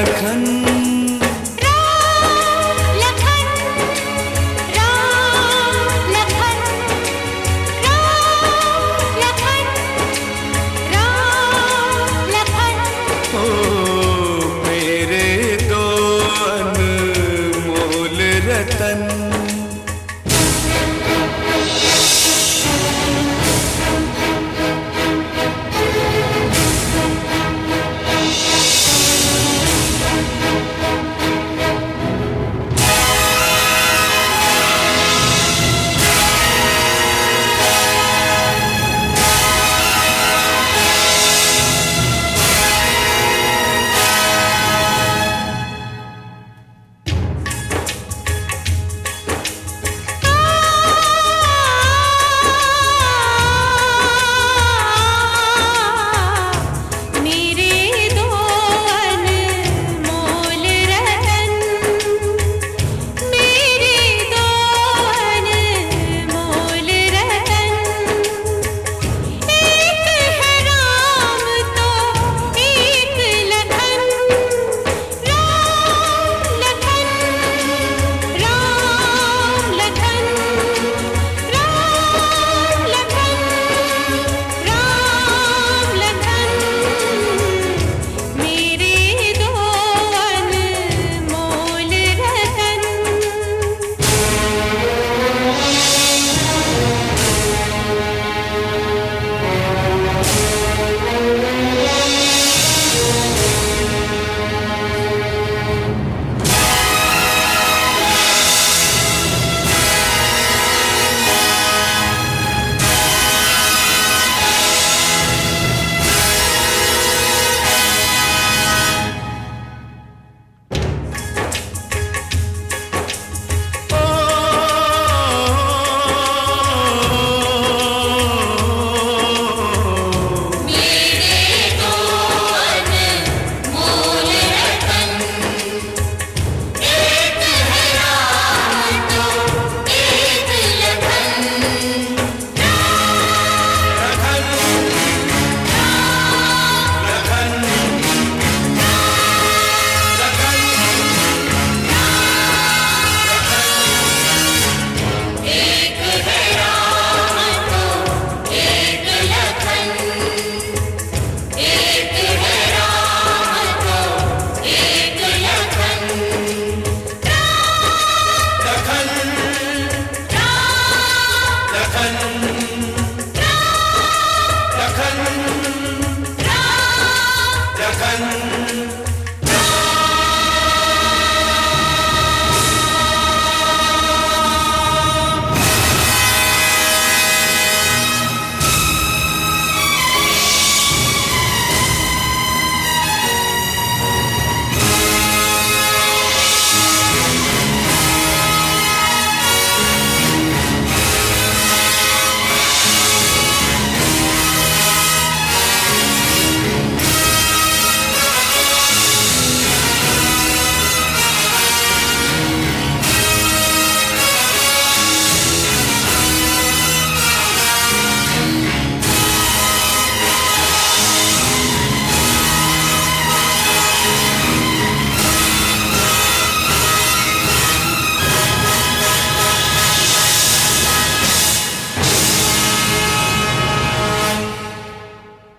Lakhan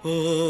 Oh.